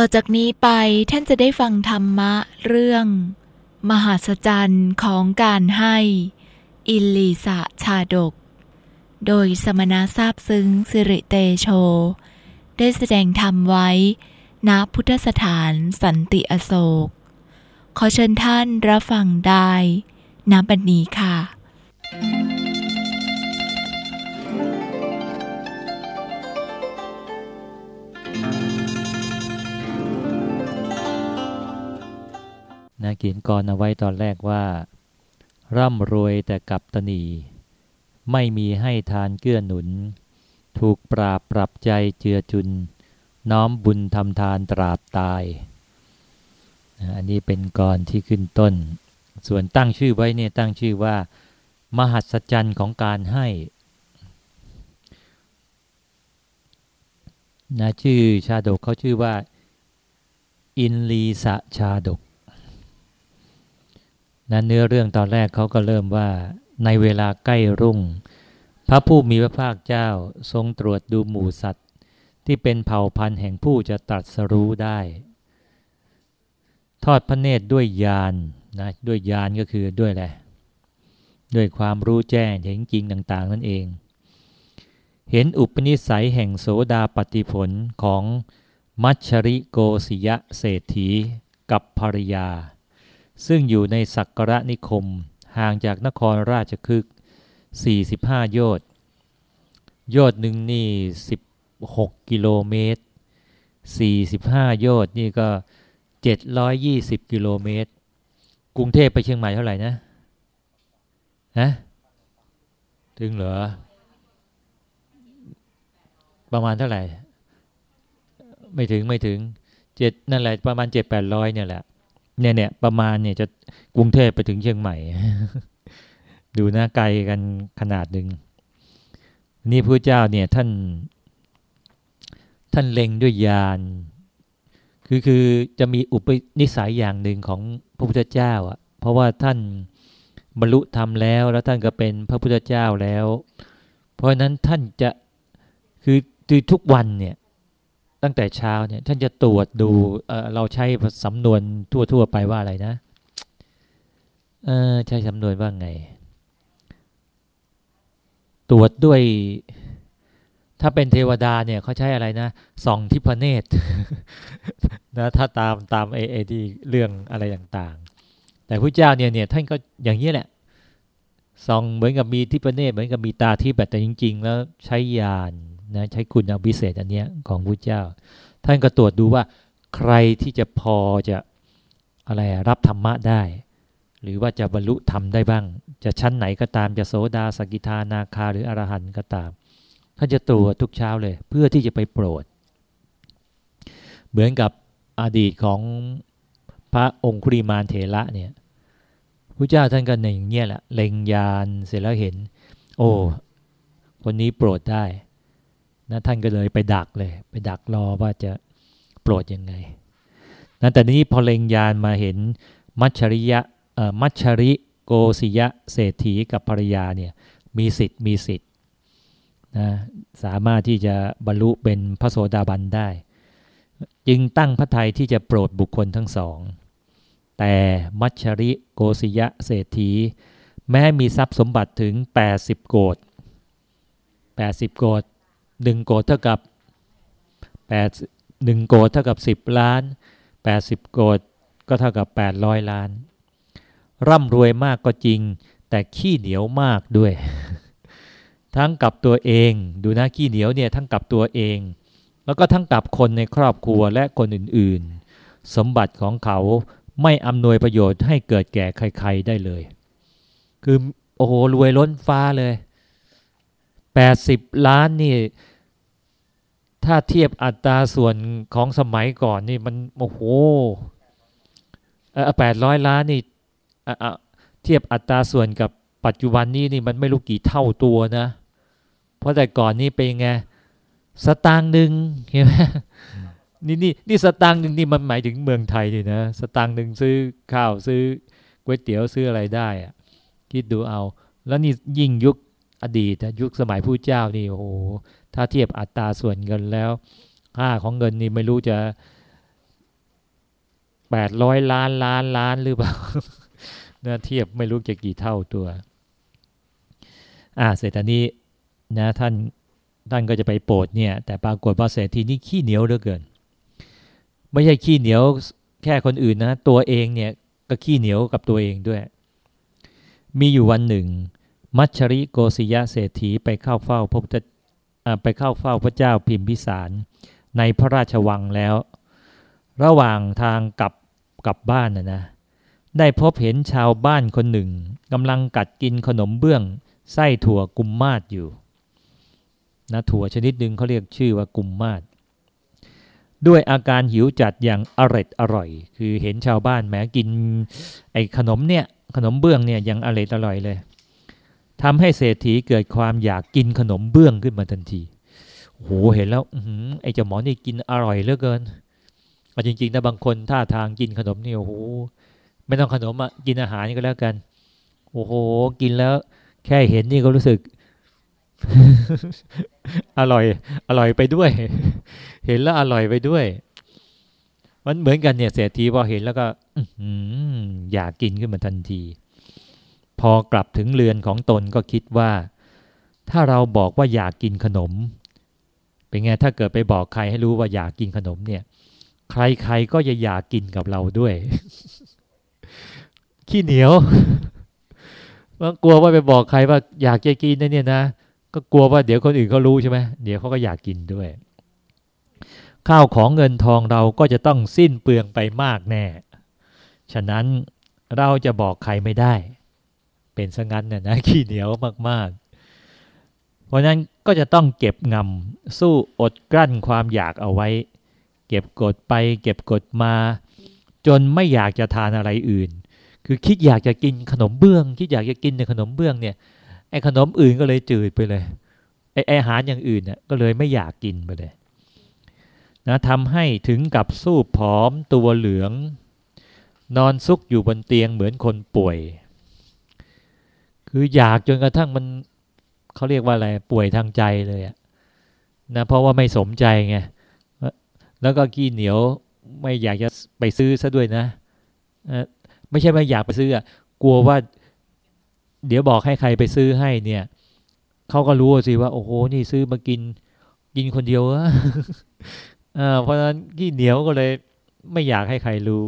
ต่อจากนี้ไปท่านจะได้ฟังธรรมะเรื่อง มหาสจรรย์ของการให้ อิลีสะชาดก โดยสมณะทราบซึ้งสิริเตโช ได้แสดงธรรมไว้ณพุทธสถานสันติอโศก ขอเชิญท่านรับฟังได้ณบัดนี้ค่ะ นะเขียนกรเอาไว้ตอนแรกว่า ร่ำรวยแต่กับตนี ไม่มีให้ทานเกื้อหนุน ถูกปราบปรับใจเจือจุน น้อมบุญทำทานตราบตายนะอันนี้เป็นกรที่ขึ้นต้น ส่วนตั้งชื่อไว้เนี่ยตั้งชื่อว่า มหัศจรรย์ของการให้นะชื่อชาดกเขาชื่อว่า อินลีสะชาดก นั้นเนื้อเรื่องตอนแรกเขาก็เริ่มว่าในเวลาใกล้รุ่ง พระผู้มีพระภาคเจ้าทรงตรวจดูหมู่สัตว์ ที่เป็นเผ่าพันธุ์แห่งผู้จะตรัสรู้ได้ ทอดพระเนตรด้วยญาณนะด้วยญาณก็คือด้วยแหละด้วยความรู้แจ้งเห็นจริงต่าง ๆ นั่นเอง เห็นอุปนิสัยแห่งโสดาปฏิผลของมัชริโกศิยะเศรษฐีกับภรรยา ซึ่งอยู่ในสักกระนิคม ห่างจากนครราชคฤห์45 โยชน์โยชน์หนึ่งนี่ 16 กิโลเมตร 45 โยชน์นี่ก็ 720 กิโลเมตร กรุงเทพไปเชียงใหม่เท่าไหร่นะฮะถึงเหรอ ประมาณเท่าไหร่ ไม่ถึงไม่ถึงเจ็ดนั่นแหละประมาณเจ็ดแปดร้อยเนี่ยแหละ เนี่ยเนี่ยประมาณเนี่ยจะกรุงเทพไปถึงเชียงใหม่ ดูน่าไกลกันขนาดหนึ่งนี่พระเจ้าเนี่ยท่าน ท่านเล็งด้วยญาณคือคือจะมีอุปนิสัยอย่างหนึ่งของพระพุทธเจ้าอะ เพราะว่าท่านบรรลุธรรมแล้ว แล้วท่านก็เป็นพระพุทธเจ้าแล้ว เพราะฉะนั้นท่านจะคือคือทุกวันเนี่ย ตั้งแต่เช้าเนี่ยท่านจะตรวจดูเเราใช้สำนวนทั่ว ๆ ไปว่าอะไรนะเออใช้สำนวนว่าไง ตรวจด้วย ถ้าเป็นเทวดาเนี่ยเขาใช้อะไรนะส่องทิพเนตรนะถ้าตามตามเอเอที่เรื่องอะไรต่างๆ แต่พระเจ้าเนี่ยเนี่ยท่านก็อย่างนี้แหละส่องเหมือนกับมีทิพเนตรเหมือนกับมีตาทิพย์แต่จริง ๆ แล้วใช้ญาณ นะใช้คุณอภิเศษอันเนี้ยของพระเจ้า ท่านก็ตรวจดูว่า ใครที่จะพอจะอะไรรับธรรมะได้ หรือว่าจะบรรลุธรรมได้บ้าง จะชั้นไหนก็ตามจะโสดาสกิทานาคาหรืออรหันต์ก็ตาม ท่านจะตรวจทุกเช้าเลย เพื่อที่จะไปโปรด เหมือนกับอดีตของพระองคุริมานเถระเนี่ยพระเจ้าท่านก็นอย่างเงี้ยแหละเล็งยานเสร็จแล้วเห็น โอ้คนนี้โปรดได้ นะท่านก็เลยไปดักเลย ไปดักรอว่าจะโปรดยังไงนะแต่นี้พอเล็งยานมาเห็นมัชริยะมัชริโกศิยะเศรษฐีกับภรรยาเนี่ยมีสิทธิ์มีสิทธิ์นะสามารถที่จะบรรลุเป็นพระโสดาบันได้ จึงตั้งพระทัยที่จะโปรดบุคคลทั้งสอง แต่มัชชริโกศิยะเศรษฐี แม้มีทรัพย์สมบัติถึง 80 โกด80 โกด หนึ่งโกดเท่ากับแปดหนึ่งโกดเท่ากับสิบล้านแปดสิบโกดก็เท่ากับแปดร้อยล้าน ร่ำรวยมากก็จริง แต่ขี้เหนียวมากด้วย ทั้งกับตัวเอง ดูนะขี้เหนียวเนี่ยทั้งกับตัวเอง แล้วก็ทั้งกับคนในครอบครัวและคนอื่นๆ สมบัติของเขาไม่อำนวยประโยชน์ให้เกิดแก่ใคร ๆได้เลย คือโอ้โหรวยล้นฟ้าเลย 80 ล้านนี่ ถ้าเทียบอัตราส่วนของสมัยก่อนนี่มันโอ้โหแปดร้อยล้านนี่เทียบอัตราส่วนกับปัจจุบันนี้นี่มันไม่รู้กี่เท่าตัวนะ เพราะแต่ก่อนนี่เป็นไงสตางค์หนึ่งเห็นไหมนี่นี่นี่สตางค์หนึ่งนี่มันหมายถึงเมืองไทยนี่นะสตางค์หนึ่งซื้อข้าวซื้อก๋วยเตี๋ยวซื้ออะไรได้อะคิดดูเอา แล้วนี่ยิ่งยุคอดีตยุคสมัยผู้เจ้านี่โอ้โห ถ้าเทียบอัตราส่วนเงินแล้วค่าของเงินนี่ไม่รู้จะแปดร้อยล้านล้านล้านหรือเปล่านะเทียบไม่รู้จะกี่เท่าตัว อ่าเศรษฐนี้นะท่านท่านก็จะไปโปรดเนี่ย แต่ปรากฏว่าเศรษฐีนี่ขี้เหนียวเหลือเกิน ไม่ใช่ขี้เหนียวแค่คนอื่นนะ ตัวเองเนี่ยก็ขี้เหนียวกับตัวเองด้วย มีอยู่วันหนึ่ง มัชริโกศิยะเศรษฐีไปเข้าเฝ้าพระพุทธ ไปเข้าเฝ้าพระเจ้าพิมพิสารในพระราชวังแล้ว ระหว่างทางกลับกลับบ้านนะนะได้พบเห็นชาวบ้านคนหนึ่งกำลังกัดกินขนมเบื้อง ไส้ถั่วกุมมาศอยู่นะถั่วชนิดหนึ่งเขาเรียกชื่อว่ากุมมาศด้วยอาการหิวจัดอย่างอร่อยอร่อย คือเห็นชาวบ้านแม้กินไอ้ขนมเนี่ยขนมเบื้องเนี่ยยังอร่อยอร่อยเลย ทำให้เศรษฐีเกิดความอยากกินขนมเบื้องขึ้นมาทันทีโหเห็นแล้วอไอ้เจ้าหมอนี่กินอร่อยเหลือเกินเอาจริงๆนะบางคนท่าทางกินขนมนี่โอ้โหไม่ต้องขนมอะกินอาหารนี่ก็แล้วกัน โอ้โห กินแล้ว แค่เห็นนี่ก็รู้สึก อร่อย อร่อยไปด้วย เห็นแล้วอร่อยไปด้วย มันเหมือนกันเนี่ยเศรษฐีพอเห็นแล้วก็อยากกินขึ้นมาทันที พอกลับถึงเรือนของตนก็คิดว่า ถ้าเราบอกว่าอยากกินขนม เป็นไงถ้าเกิดไปบอกใครให้รู้ว่าอยากกินขนมเนี่ย ใครๆก็จะอยากกินกับเราด้วย ขี้เหนียวมันกลัวว่าไปบอกใครว่าอยากจะกินนะเนี่ยนะ ก็กลัวว่าเดี๋ยวคนอื่นเขารู้ใช่ไหมเดี๋ยวเขาก็อยากกินด้วย ข้าวของเงินทองเราก็จะต้องสิ้นเปลืองไปมากแน่ ฉะนั้นเราจะบอกใครไม่ได้ เป็นสงันเนี่ยนะขี้เหนียวมากๆ เพราะนั้นก็จะต้องเก็บงำสู้อดกลั้นความอยากเอาไว้ เก็บกดไป เก็บกดมา จนไม่อยากจะทานอะไรอื่น คือคิดอยากจะกินขนมเบื้อง คิดอยากจะกินในขนมเบื้องเนี่ยไอ้ขนมอื่นก็เลยจืดไปเลยไอ้อาหารอย่างอื่นเนี่ยก็เลยไม่อยากกินไปเลยนะทำให้ถึงกับสู้ผอมตัวเหลือง นอนซุกอยู่บนเตียงเหมือนคนป่วย คืออยากจนกระทั่งมันเขาเรียกว่าอะไรป่วยทางใจเลยอะนะเพราะว่าไม่สมใจไงแล้วก็ขี้เหนียวไม่อยากจะไปซื้อซะด้วยนะไม่ใช่ว่อยากไปซื้อกลัวว่า เดี๋ยวบอกให้ใครไปซื้อให้เนี่ยเขาก็รู้สิว่าโอ้โหนี่ซื้อมากิน กินคนเดียวอะเพราะฉะนั้นขี้เหนียวก็เลย ไม่อยากให้ใครรู้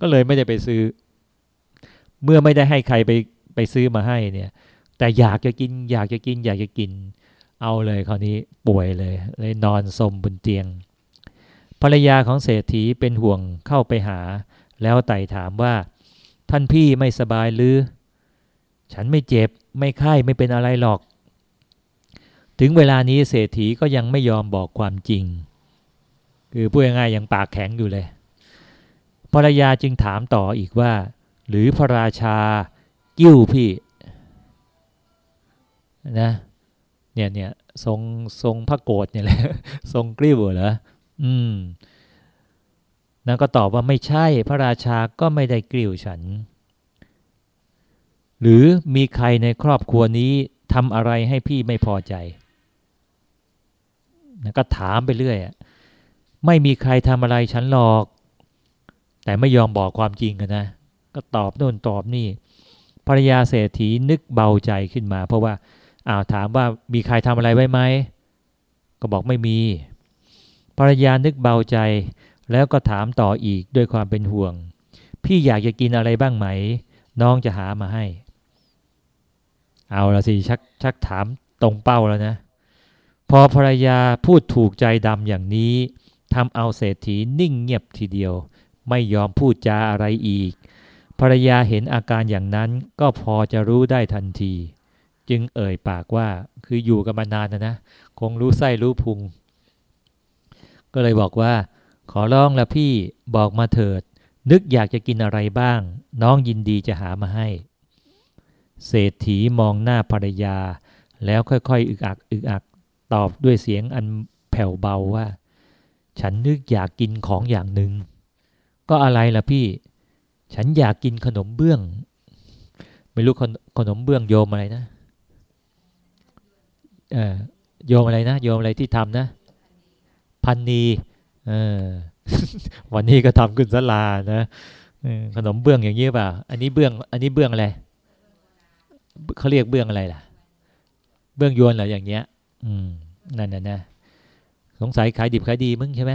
ก็เลยไม่ได้ไปซื้อ เมื่อไม่ได้ให้ใครไป ไปซื้อมาให้เนี่ย แต่อยากจะกิน อยากจะกิน อยากจะกิน เอาเลยคราวนี้ป่วยเลย เลยนอนสมบนเตียง ภรรยาของเศรษฐีเป็นห่วงเข้าไปหา แล้วไต่ถามว่า ท่านพี่ไม่สบายหรือ ฉันไม่เจ็บ ไม่ไข้ไม่เป็นอะไรหรอก ถึงเวลานี้เศรษฐีก็ยังไม่ยอมบอกความจริง คือพูดง่ายๆยังปากแข็งอยู่เลยภรรยาจึงถามต่ออีกว่า หรือพระราชา กิ้วพี่นะเนี่ยเนี่ยทรงทรงพระโกรธเนี่ยแหละทรงกริ้วเหรออืมนางก็ตอบว่าไม่ใช่พระราชาก็ไม่ได้กลิ้วฉัน หรือมีใครในครอบครัวนี้ทำอะไรให้พี่ไม่พอใจนางก็ถามไปเรื่อยไม่มีใครทำอะไรฉันหรอก แต่ไม่ยอมบอกความจริงกันนะ ก็ตอบโน่นตอบนี่ ภรรยาเศรษฐีนึกเบาใจขึ้นมา เพราะว่าอ้าวถามว่ามีใครทำอะไรไว้ไหมก็บอกไม่มี ภรรยานึกเบาใจ แล้วก็ถามต่ออีกด้วยความเป็นห่วง พี่อยากจะกินอะไรบ้างไหม น้องจะหามาให้ เอาละสิชักชักถามตรงเป้าแล้วนะ พอภรรยาพูดถูกใจดำอย่างนี้ทำเอาเศรษฐีนิ่งเงียบทีเดียว ไม่ยอมพูดจาอะไรอีก ภรรยาเห็นอาการอย่างนั้นก็พอจะรู้ได้ทันที จึงเอ่ยปากว่าคืออยู่กันมานานนะนะ คงรู้ไส้รู้พุง ก็เลยบอกว่า ขอร้องละพี่บอกมาเถิด นึกอยากจะกินอะไรบ้าง น้องยินดีจะหามาให้ เศรษฐีมองหน้าภรรยา แล้วค่อยๆ อึกอัก อึกอักตอบด้วยเสียงอันแผ่วเบาว่า ฉันนึกอยากกินของอย่างหนึ่งก็อะไรล่ะพี่ ฉันอยากกินขนมเบื้อง ไม่รู้ขนมเบื้องโยมอะไรนะเออโยมอะไรนะ โยมอะไรที่ทำนะ พันนีเออวันนี้ก็ทำขึ้นสลานะขนมเบื้องอย่างนี้ป่ะอันนี้เบื้อง อันนี้เบื้องอะไรเขาเรียกเบื้องอะไรล่ะ เบื้องยวนเหรออย่างเงี้ย อืมนั่นน่ะนะสงสัยขายดิบขายดีมึงใช่ไหม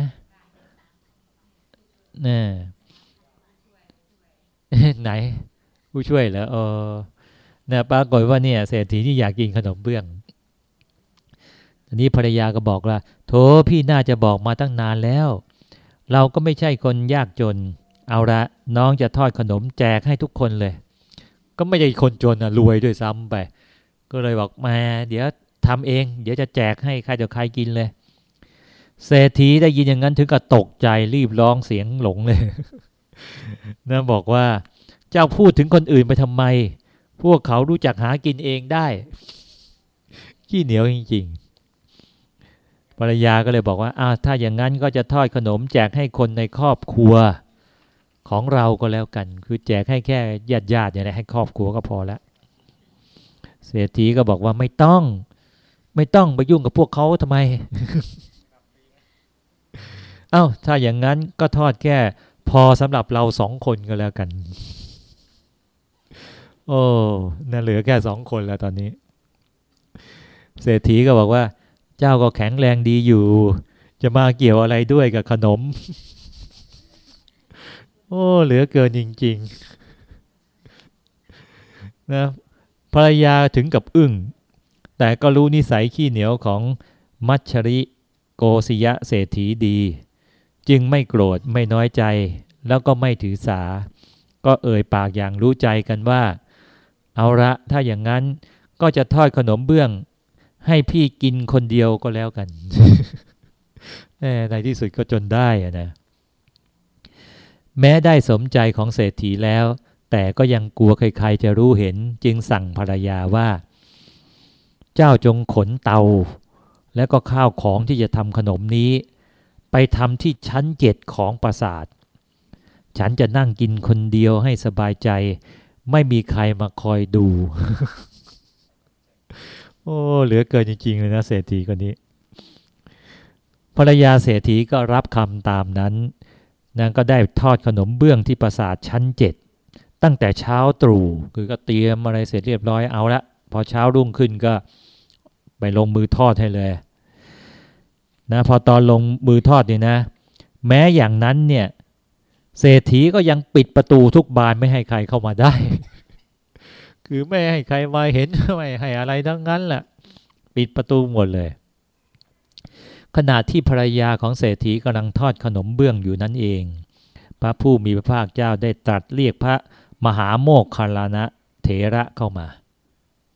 นี่ ไหน ผู้ช่วยเหรอเออนี่ยปรากฏว่าเนี่ยเศรษฐีที่อยากกินขนมเบื้องทีนี้ภรรยาก็บอกว่าโถพี่น่าจะบอกมาตั้งนานแล้ว เราก็ไม่ใช่คนยากจน เอาละน้องจะทอดขนมแจกให้ทุกคนเลย ก็ไม่ใช่คนจนอะรวยด้วยซ้ำไป ก็เลยบอกมาเดี๋ยวทำเอง เดี๋ยวจะแจกให้ใครเดี๋ยวใครกินเลย เศรษฐีได้ยินอย่างนั้นถึงกับตกใจรีบร้องเสียงหลงเลย นะบอกว่าเจ้าพูดถึงคนอื่นไปทำไม พวกเขารู้จักหากินเองได้ ขี้เหนียวจริงๆภรรยาก็เลยบอกว่าอ้าถ้าอย่างนั้นก็จะทอดขนมแจกให้คนในครอบครัวของเราก็แล้วกัน คือแจกให้แค่ญาติญาติอย่างไรให้ครอบครัวก็พอล้วเศรษฐีก็บอกว่าไม่ต้อง ไม่ต้องไปยุ่งกับพวกเขาทำไม เอา้าถ้าอย่างนั้นก็ทอดแค่ พอสำหรับเราสองคนก็แล้วกัน โอ้น่าเหลือแค่สองคนแล้วตอนนี้ เศรษฐีก็บอกว่า เจ้าก็แข็งแรงดีอยู่ จะมาเกี่ยวอะไรด้วยกับขนม โอ้ เหลือเกินจริง ๆ นะภรรยาถึงกับอึ้งแต่ก็รู้นิสัยขี้เหนียวของมัชริโกศยะเศรษฐีดี จึงไม่โกรธไม่น้อยใจ แล้วก็ไม่ถือสา ก็เอ่ยปากอย่างรู้ใจกันว่า เอาละถ้าอย่างนั้นก็จะทอดขนมเบื้อง ให้พี่กินคนเดียวก็แล้วกันในที่สุดก็จนได้นะแม้ได้สมใจของเศรษฐีแล้ว แต่ก็ยังกลัวใครๆจะรู้เห็น จึงสั่งภรรยาว่า เจ้าจงขนเตา และก็ข้าวของที่จะทำขนมนี้ ทำที่ชั้นเจ็ดของปราสาท ฉันจะนั่งกินคนเดียวให้สบายใจ ไม่มีใครมาคอยดู โอ้ เหลือเกินจริงๆเลยนะเศรษฐีคนนี้ ภรรยาเศรษฐีก็รับคำตามนั้น นางก็ได้ทอดขนมเบื้องที่ปราสาทชั้นเจ็ดตั้งแต่เช้าตรู่คือก็เตรียมอะไรเสร็จเรียบร้อยเอาละ พอเช้ารุ่งขึ้นก็ไปลงมือทอดให้เลย นะพอตอนลงมือทอดเนี่ยนะ แม้อย่างนั้นเนี่ยเศรษฐีก็ยังปิดประตูทุกบานไม่ให้ใครเข้ามาได้ คือไม่ให้ใครมาเห็นไม่ให้อะไรทั้งนั้นแหละปิดประตูหมดเลย ขณะที่ภรรยาของเศรษฐีกำลังทอดขนมเบื้องอยู่นั่นเอง พระผู้มีพระภาคเจ้าได้ตรัสเรียกพระมหาโมกขลานะเถระเข้ามา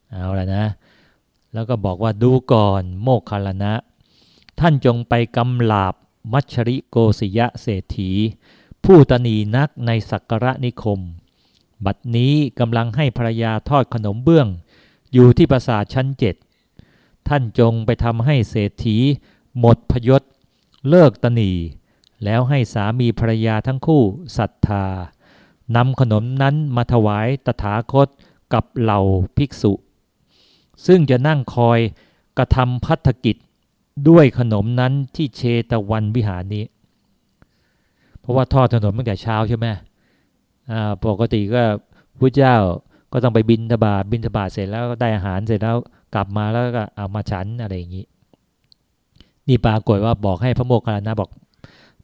เอาละนะ แล้วก็บอกว่าดูก่อนโมกขลานะ ท่านจงไปกำลาบมัชริโกศยะเศรษฐี ผู้ตนีนักในสักการะนิคม บัดนี้กำลังให้ภรรยาทอดขนมเบื้อง อยู่ที่ปราสาทชั้นเจ็ดท่านจงไปทำให้เศรษฐี หมดพยศ เลิกตนีแล้วให้สามีภรรยาทั้งคู่ศรัทธานำขนมนั้นมาถวายตถาคตกับเหล่าภิกษุ ซึ่งจะนั่งคอยกระทำพัฒกิจ ด้วยขนมนั้นที่เชตวันวิหารนี้ เพราะว่าทอดถนนตั้งแต่เช้าใช่ไหมปกติก็พระเจ้าก็ต้องไปบินทบาทบินทบาทเสร็จแล้วก็ได้อาหารเสร็จแล้วกลับมาแล้วก็เอามาฉันอะไรอย่างนี้ นี่ปรากฏว่าบอกให้พระโมคคัลลานะบอก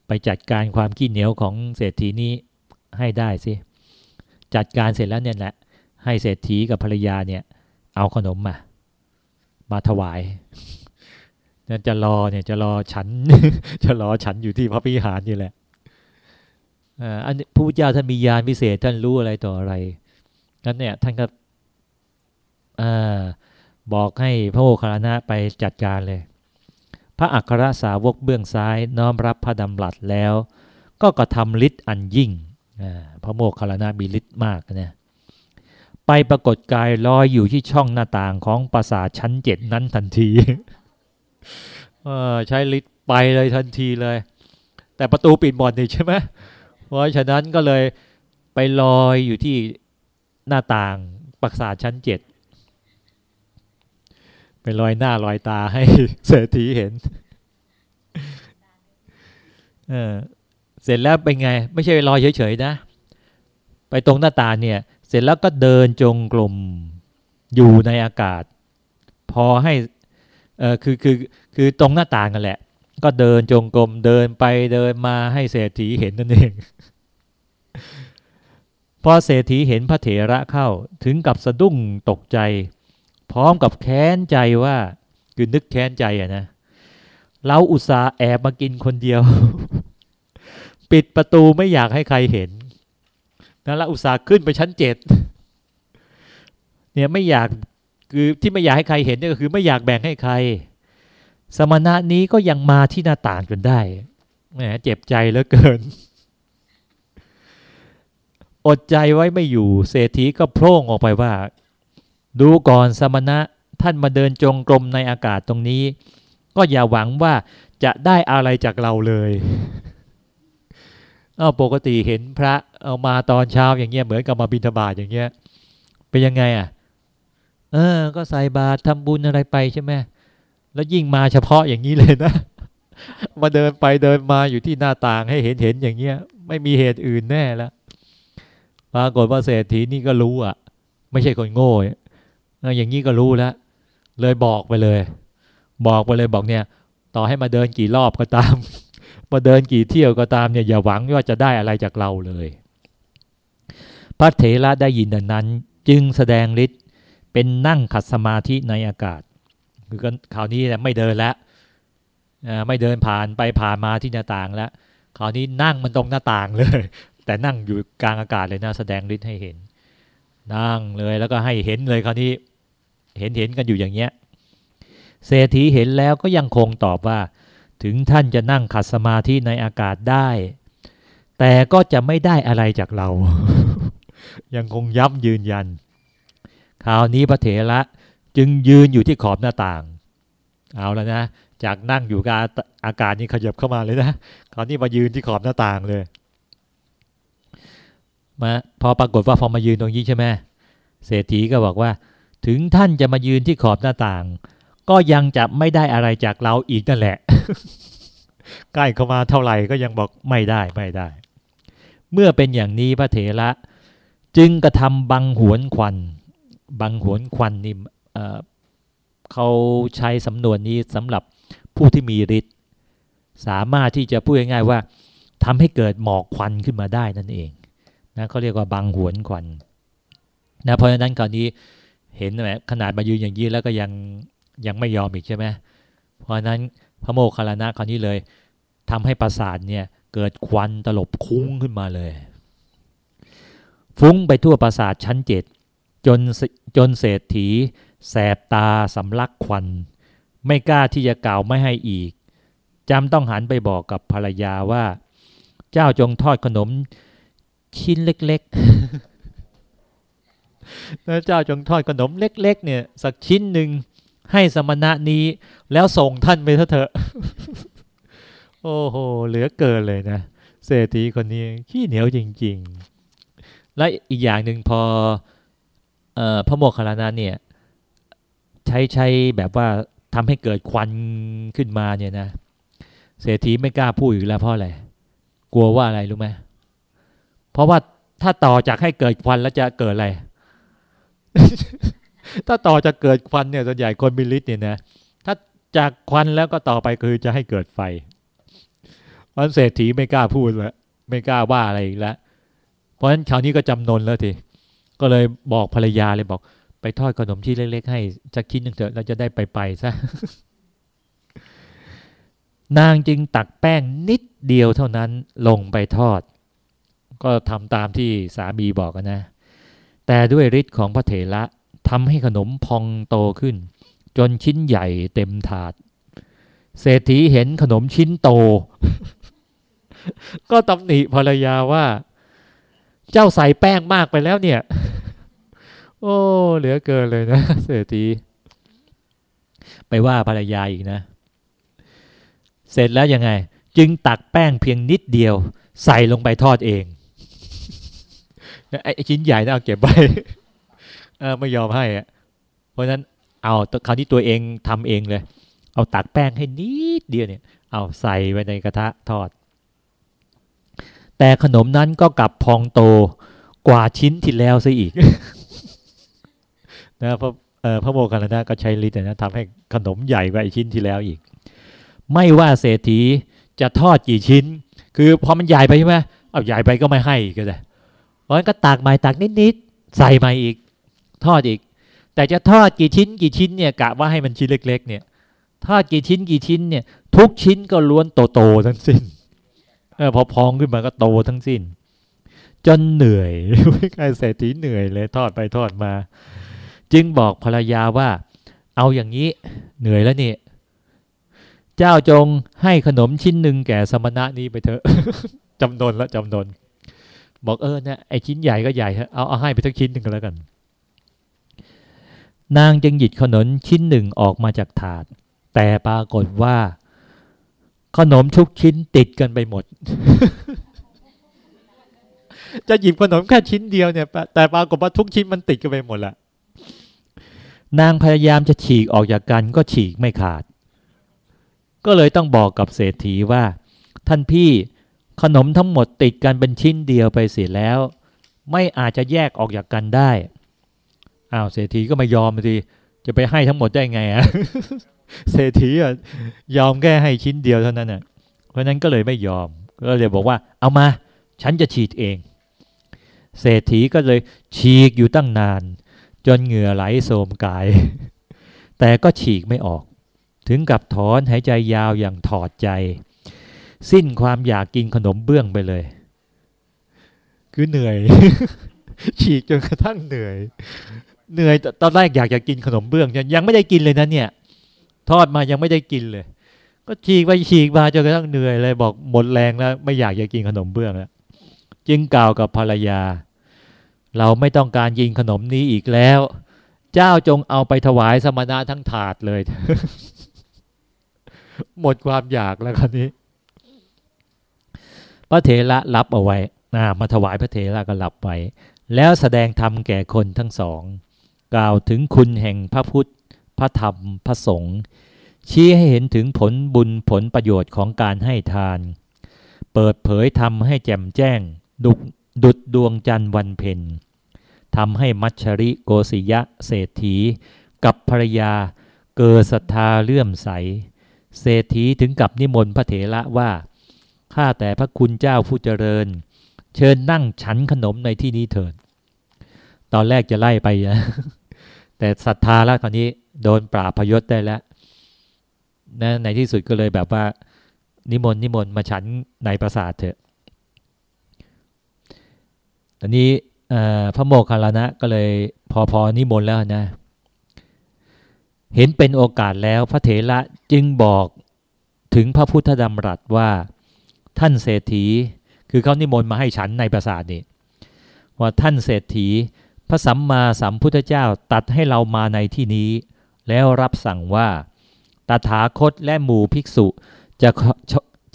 ไปจัดการความขี้เหนียวของเศรษฐีนี้ให้ได้สิ จัดการเสร็จแล้วเนี่ยแหละ ให้เศรษฐีกับภรรยาเนี่ย เอาขนมมา มาถวาย นั่นจะรอเนี่ยจะรอฉัน จะรอฉันอยู่ที่พระพิหารนี่แหละอันผู้เจ้าท่านมียานพิเศษท่านรู้อะไรต่ออะไรนั้นเนี่ยท่านก็บอกให้พระโอคารณะไปจัดการเลย พระอัครสาวกเบื้องซ้ายน้อมรับพระดำรัสแล้ว ก็กระทำฤทธิ์อันยิ่งพระโมคคัลลานะมีฤทธิ์มากนะไปปรากฏกายลอยอยู่ที่ช่องหน้าต่างของปราสาทชั้นเจ็ดนั้นทันที ใช้ฤทธิ์ไปเลยทันทีเลย แต่ประตูปิดหมดนี่ใช่ไหมเพราะฉะนั้นก็เลยไปลอยอยู่ที่หน้าต่างปราสาทชั้นเจ็ดไปลอยหน้าลอยตาให้เศรษฐีเห็นเออเสร็จแล้วเป็นไง ไม่ใช่ลอยเฉยๆนะ ไปตรงหน้าตาเนี่ย เสร็จแล้วก็เดินจงกรมอยู่ในอากาศ พอให้ เออคือคือคือตรงหน้าต่างกันแหละ ก็เดินจงกรมเดินไปเดินมาให้เศรษฐีเห็นนั่นเองพอเศรษฐีเห็นพระเถระเข้าถึงกับสะดุ้งตกใจ พร้อมกับแค้นใจว่าคือนึกแค้นใจอะนะเราอุตส่าห์แอบมากินคนเดียว ปิดประตูไม่อยากให้ใครเห็นนะแล้วอุตส่าห์ขึ้นไปชั้นเจ็ดเนี่ยไม่อยาก คือที่ไม่อยากให้ใครเห็นเนี่ยก็คือไม่อยากแบ่งให้ใคร สมณะนี้ก็ยังมาที่หน้าต่างจนได้แหมเจ็บใจเหลือเกิน อดใจไว้ไม่อยู่เศรษฐีก็โพร่งออกไปว่า ดูก่อนสมณะท่านมาเดินจงกรมในอากาศตรงนี้ ก็อย่าหวังว่าจะได้อะไรจากเราเลยเอาปกติเห็นพระเอามาตอนเช้าอย่างเงี้ยเหมือนกับมาบิณฑบาตอย่างเงี้ยเป็นยังไงอะ เออ ก็ใส่บาตรทำบุญอะไรไปใช่ไหมแล้วยิ่งมาเฉพาะอย่างนี้เลยนะมาเดินไปเดินมาอยู่ที่หน้าต่างให้เห็นเห็นอย่างเงี้ย ไม่มีเหตุอื่นแน่แล้วปรากฏว่าเศรษฐีนี่ก็รู้อะ ไม่ใช่คนโง่อย่างนี้ก็รู้แล้วเลยบอกไปเลย บอกไปเลยบอกเนี่ย ต่อให้มาเดินกี่รอบก็ตาม มาเดินกี่เที่ยวก็ตามเนี่ยอย่าหวังว่าจะได้อะไรจากเราเลย พระเถระได้ยินดังนั้น จึงแสดงฤทธิ์ เป็นนั่งขัดสมาธิในอากาศ คือคราวนี้ไม่เดินแล้วไม่เดินผ่านไปผ่านมาที่หน้าต่างแล้วคราวนี้นั่งมันตรงหน้าต่างเลย แต่นั่งอยู่กลางอากาศเลยนะแสดงฤทธิ์ให้เห็น นั่งเลยแล้วก็ให้เห็นเลยคราวนี้เห็นเห็นกันอยู่อย่างเงี้ยเศรษฐีเห็นแล้วก็ยังคงตอบว่า ถึงท่านจะนั่งขัดสมาธิในอากาศได้ แต่ก็จะไม่ได้อะไรจากเรา ยังคงย้ำยืนยัน คราวนี้พระเถระจึงยืนอยู่ที่ขอบหน้าต่าง เอาแล้วนะ จากนั่งอยู่กับอากาศนี้ขยับเข้ามาเลยนะคราวนี้มายืนที่ขอบหน้าต่างเลยมาพอปรากฏว่าพอมายืนตรงนี้ใช่ไหมเศรษฐีก็บอกว่า ถึงท่านจะมายืนที่ขอบหน้าต่าง ก็ยังจะไม่ได้อะไรจากเราอีกนั่นแหละ ใกล้เข้ามาเท่าไหร่ก็ยังบอกไม่ได้ไม่ได้ เมื่อเป็นอย่างนี้พระเถระจึงกระทำบังหวนควัน บังหวนควันนี่เขาใช้สำนวนนี้สำหรับผู้ที่มีฤทธิ์สามารถที่จะพูดง่ายๆว่าทำให้เกิดหมอกควันขึ้นมาได้นั่นเองนะเขาเรียกว่าบังหวนควันนะเพราะฉะนั้นคราวนี้เห็นไหมขนาดมายืนอย่างนี้แล้วก็ยังยังไม่ยอมอีกใช่ไหมเพราะนั้นพระโมคคัลลานะคราวนี้เลยทำให้ประสาทเนี่ยเกิดควันตลบคุ้งขึ้นมาเลย ฟุ้งไปทั่วประสาทชั้นเจ็ด จนจนเศรษฐี แสบตาสำลักควัน ไม่กล้าที่จะกล่าวไม่ให้อีกจำต้องหันไปบอกกับภรรยาว่า เจ้าจงทอดขนมชิ้นเล็กแล้วเจ้าจงทอดขนมเล็ก ๆ เนี่ย สักชิ้นหนึ่งให้สมณะนี้แล้วส่งท่านไปเถอะ โอ้โห เหลือเกินเลยนะ เศรษฐีคนนี้ขี้เหนียวจริง ๆ และอีกอย่างหนึ่งพอ พระโมคคัลลานะเนี่ยใช้ใช้แบบว่าทำให้เกิดควันขึ้นมาเนี่ยนะเศรษฐีไม่กล้าพูดอีกแล้วเพราะอะไรกลัวว่าอะไรรู้ไหมเพราะว่าถ้าต่อจากให้เกิดควันแล้วจะเกิดอะไร ถ้าต่อจะเกิดควันเนี่ยส่วนใหญ่คนมีฤทธิ์เนี่ยนะถ้าจากควันแล้วก็ต่อไปคือจะให้เกิดไฟวันเศรษฐีไม่กล้าพูดแล้วไม่กล้าว่าอะไรอีกแล้วเพราะฉะนั้นคราวนี้ก็จำนนแล้วที ก็เลยบอกภรรยาเลยบอก ไปทอดขนมที่เล็กๆให้สักชิ้นหนึ่งเถอะเราจะได้ไปไปซะนางจึงตักแป้งนิดเดียวเท่านั้นลงไปทอด ก็ทำตามที่สามีบอกนะ แต่ด้วยฤทธิ์ของพระเถระทำให้ขนมพองโตขึ้น จนชิ้นใหญ่เต็มถาด เศรษฐีเห็นขนมชิ้นโต ก็ตำหนิภรรยาว่า เจ้าใส่แป้งมากไปแล้วเนี่ย อ้ เหลือเกินเลยนะเศรษฐีไปว่าภรรยาอีกนะ เสร็จแล้วยังไง จึงตักแป้งเพียงนิดเดียว ใส่ลงไปทอดเองไอ้ชิ้นใหญ่นะเอาเก็บไว้ไม่ยอมให้อะเพราะฉะนั้นเอาคราวนี้ตัวเองทำเองเลย เอาตักแป้งให้นิดเดียวเนี่ย เอาใส่ไว้ในกระทะทอด แต่ขนมนั้นก็กลับพองโตกว่าชิ้นที่แล้วซะอีก นะพระพระโมคคัลลานะก็ใช้ฤทธิ์นะทำให้ขนมใหญ่กว่าไอชิ้นที่แล้วอีก ไม่ว่าเศรษฐีจะทอดกี่ชิ้น คือพอมันใหญ่ไปใช่ไหมเอาใหญ่ไปก็ไม่ให้ก็ได้เพราะงั้นก็ตักใหม่ตักนิดๆใส่ใหม่อีก ทอดอีก แต่จะทอดกี่ชิ้นกี่ชิ้นเนี่ยกะว่าให้มันชิ้นเล็ก ๆ เนี่ยทอดกี่ชิ้นกี่ชิ้นเนี่ย ทุกชิ้นก็ล้วนโตๆทั้งสิ้นออพอพองขึ้นมาก็โตทั้งสิ้น จนเหนื่อยไม่ใช่เศรษฐีเหนื่อยเลย ทอดไปทอดมา จึงบอกภรรยาว่า เอาอย่างนี้เหนื่อยแล้วนี่ เจ้าจงให้ขนมชิ้นหนึ่งแก่สมณะนี้ไปเถอะจำนนแล้วจำนน บอกเออเนี่ยไอชิ้นใหญ่ก็ใหญ่เอาเอาให้ไปทั้งชิ้นหนึ่งก็แล้วกัน นางจึงหยิบขนมชิ้นหนึ่งออกมาจากถาด แต่ปรากฏว่า ขนมทุกชิ้นติดกันไปหมดจะหยิบขนมแค่ชิ้นเดียวเนี่ย แต่ปรากฏว่าทุกชิ้นมันติดกันไปหมดละ นางพยายามจะฉีกออกจากกันก็ฉีกไม่ขาด ก็เลยต้องบอกกับเศรษฐีว่า ท่านพี่ขนมทั้งหมดติดกันเป็นชิ้นเดียวไปเสียแล้ว ไม่อาจจะแยกออกจากกันได้อ้าวเศรษฐีก็ไม่ยอมสิจะไปให้ทั้งหมดได้ไงอะเศรษฐีอะยอมแค่ให้ชิ้นเดียวเท่านั้นน่ะ เพราะนั้นก็เลยไม่ยอมก็เลยบอกว่าเอามา ฉันจะฉีดเอง เศรษฐีก็เลยฉีกอยู่ตั้งนาน จนเหงื่อไหลโสมกาย แต่ก็ฉีกไม่ออก ถึงกับถอนหายใจยาวอย่างถอดใจ สิ้นความอยากกินขนมเบื้องไปเลย คือเหนื่อย ฉีกจนกระทั่งเหนื่อย เหนื่อยตอนแรกอยากจะกินขนมเบื้องยังไม่ได้กินเลยนะเนี่ย ทอดมายังไม่ได้กินเลย ก็ฉีกไปฉีกมาจนกระทั่งเหนื่อยเลย บอกหมดแรงแล้ว ไม่อยากจะกินขนมเบื้องแล้วจึงกล่าวกับภรรยา เราไม่ต้องการกินขนมนี้อีกแล้ว เจ้าจงเอาไปถวายสมณะทั้งถาดเลย หมดความอยากแล้วคราวนี้ พระเถระรับเอาไว้มาถวายพระเถระก็รับไว้ แล้วแสดงธรรมแก่คนทั้งสอง กล่าวถึงคุณแห่งพระพุทธ พระธรรม พระสงฆ์ชี้ให้เห็นถึงผลบุญผลประโยชน์ของการให้ทาน เปิดเผยทำให้แจ่มแจ้งดุ ดุดดวงจันทร์วันเพ็ญทำให้มัชริโกศิยะเศรษฐี กับภรยาเกิดศรัทธาเลื่อมใส เศรษฐีถึงกับนิมนต์พระเถระว่าข้าแต่พระคุณเจ้าผู้เจริญ เชิญนั่งฉันขนมในที่นี้เถิด ตอนแรกจะไล่ไปนะแต่ศรัทธาแล้วตอนนี้โดนปราพยศได้แล้วนะในที่สุดก็เลยแบบว่า นิมนต์นิมนต์มาฉันในปราสาทเถอะ ตอนนี้พระโมคคัลลานะก็เลยพอพอนิมนต์แล้วนะ เห็นเป็นโอกาสแล้วพระเถระจึงบอกถึงพระพุทธดำรัสว่าท่านเศรษฐี คือเขานิมนต์มาให้ฉันในปราสาทนี่ว่าท่านเศรษฐี พระสัมมาสัมพุทธเจ้าตัดให้เรามาในที่นี้ แล้วรับสั่งว่าตถาคตและหมู่ภิกษุจะ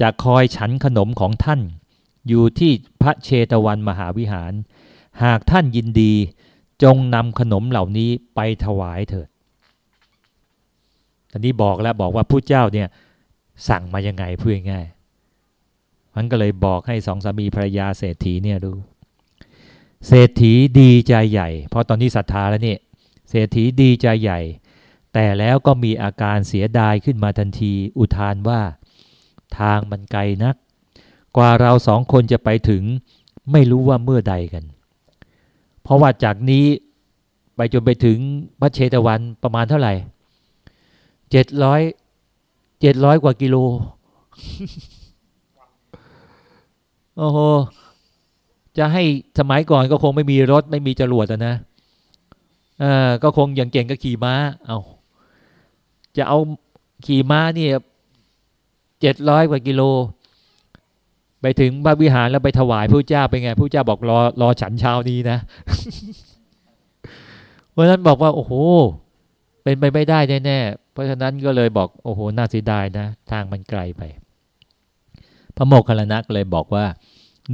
จะคอยฉันขนมของท่าน อยู่ที่พระเชตวันมหาวิหาร หากท่านยินดีจงนำขนมเหล่านี้ไปถวายเถิดตอนนี้บอกแล้วบอกว่าผู้เจ้าเนี่ยสั่งมายังไงพูดง่ายมันก็เลยบอกให้สองสามีภรรยาเศรษฐีเนี่ยดูเศรษฐีดีใจใหญ่ เพราะตอนนี้ศรัทธาแล้วนี่เศรษฐีดีใจใหญ่ แต่แล้วก็มีอาการเสียดายขึ้นมาทันทีอุทานว่า ทางมันไกลนัก กว่าเราสองคนจะไปถึง ไม่รู้ว่าเมื่อใดกัน เพราะว่าจากนี้ไปจนไปถึงพระเชตวันประมาณเท่าไหร่เจ็ดร้อยเจ็ดร้อยกว่ากิโล โอ้โห จะให้สมัยก่อนก็คงไม่มีรถไม่มีจรวดนะเออก็คงอย่างเก่งก็ขี่ม้า เอาจะเอาขี่ม้านี่เจ็ดร้อยกว่ากิโล ไปถึงพระวิหารแล้วไปถวายพระเจ้าเป็นไงพระเจ้าบอกรอรอฉันเช้านี้นะเพราะนั้นบอกว่า โอ้โห เป็นไปไม่ได้แน่ๆเพราะฉะนั้นก็เลยบอกโอ้โหน่าเสียดายนะ ทางมันไกลไป พระโมคคัลลานะก็เลยบอกว่า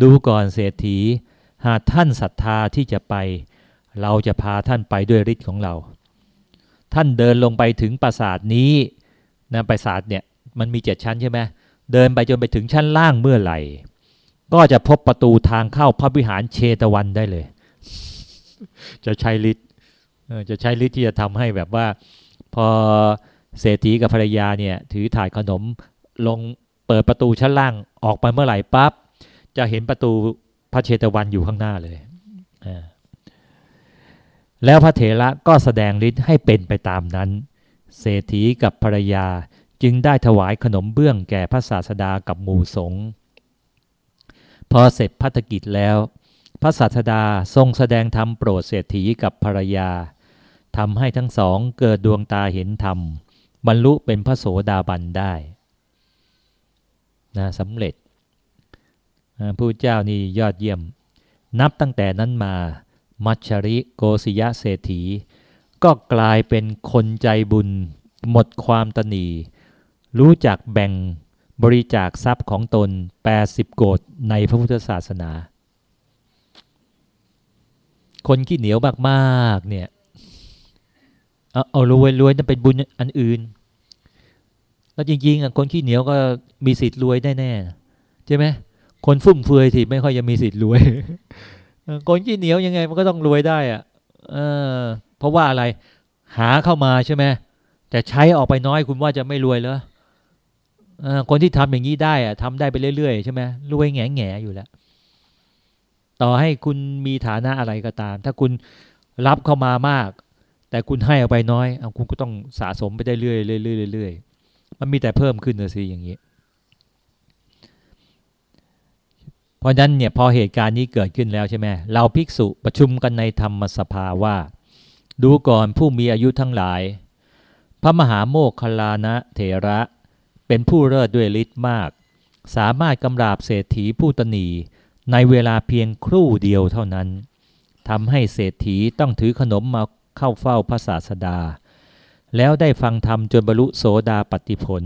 ดูก่อนเศรษฐี หากท่านศรัทธาที่จะไป เราจะพาท่านไปด้วยฤทธิ์ของเรา ท่านเดินลงไปถึงปราสาทนี้นะปราสาทเนี่ยมันมีเจ็ดชั้นใช่ไหมเเดินไปจนไปถึงชั้นล่างเมื่อไหร่ ก็จะพบประตูทางเข้าพระวิหารเชตวันได้เลย จะใช้ฤทธิ์จะใช้ฤทธิ์ที่จะทำให้แบบว่า พอเศรษฐีกับภรรยาเนี่ย ถือถาดขนมลงเปิดประตูชั้นล่างออกไปเมื่อไหร่ปั๊บจะเห็นประตูพระเชตวันอยู่ข้างหน้าเลยแล้วพระเถระก็แสดงฤทธิ์ให้เป็นไปตามนั้น เศรษฐีกับภรรยา จึงได้ถวายขนมเบื้องแก่พระศาสดากับหมู่สงฆ์พอเสร็จพัฒกิจแล้ว พระศาสดาทรงแสดงธรรมโปรดเศรษฐีกับภรรยาทำให้ทั้งสองเกิดดวงตาเห็นธรรม บรรลุเป็นพระโสดาบันได้นะสำเร็จผู้เจ้านี่ยอดเยี่ยม นับตั้งแต่นั้นมา มัชริโกศิยะเศรษฐี ก็กลายเป็นคนใจบุญ หมดความตนี รู้จักแบ่งบริจาคทรัพย์ของตน 80 โกดในพระพุทธศาสนา คนขี้เหนียวมากๆ เนี่ย เอาเอารวยรวยนั่นเป็นบุญอันอื่น แล้วจริงๆอะคนขี้เหนียวก็มีสิทธิ์รวยแน่ๆใช่ไหมคนฟุ่มเฟือยที่ไม่ค่อยจะมีสิทธิ์รวย คนขี้เหนียวยังไงมันก็ต้องรวยได้อะเออ เพราะว่าอะไรหาเข้ามาใช่ไหมแต่ใช้ออกไปน้อยคุณว่าจะไม่รวยเหรอ คนที่ทำอย่างนี้ได้อะทำได้ไปเรื่อยๆใช่ไหมรวยแง่แง่อยู่แล้ว ต่อให้คุณมีฐานะอะไรก็ตาม ถ้าคุณรับเข้ามามาก แต่คุณให้ออกไปน้อยเอาคุณก็ต้องสะสมไปได้เรื่อยๆเรื่อยๆเรื่อยๆมันมีแต่เพิ่มขึ้นเลยสิอย่างนี้เพราะนั้นเนี่ยพอเหตุการณ์นี้เกิดขึ้นแล้วใช่ไหมเราภิกษุประชุมกันในธรรมสภาว่า ดูก่อนผู้มีอายุทั้งหลาย พระมหาโมคคลานะเถระ เป็นผู้เลิศด้วยฤทธิ์มาก สามารถกำราบเศรษฐีผู้ตนีในเวลาเพียงครู่เดียวเท่านั้นทำให้เศรษฐีต้องถือขนมมาเข้าเฝ้าพระศาสดา แล้วได้ฟังธรรมจนบรรลุโสดาปติผล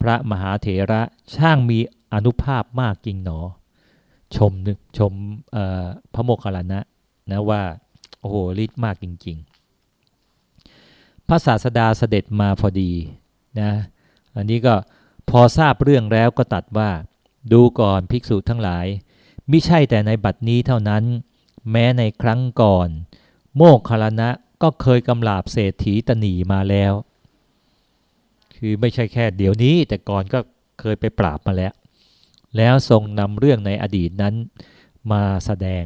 พระมหาเถระช่างมีอนุภาพมากจริงหนอ ชมชมพระโมคคัลลานะนะว่า โอ้โหฤทธิ์มากจริง ๆ พระศาสดาเสด็จมาพอดีนะ อันนี้ก็พอทราบเรื่องแล้วก็ตัดว่า ดูก่อนภิกษุทั้งหลายมิใช่แต่ในบัดนี้เท่านั้น แม้ในครั้งก่อน โมกคารณะก็เคยกำลาบเศรษฐีตนีมาแล้ว คือไม่ใช่แค่เดี๋ยวนี้ แต่ก่อนก็เคยไปปราบมาแล้ว แล้วทรงนำเรื่องในอดีตนั้นมาแสดง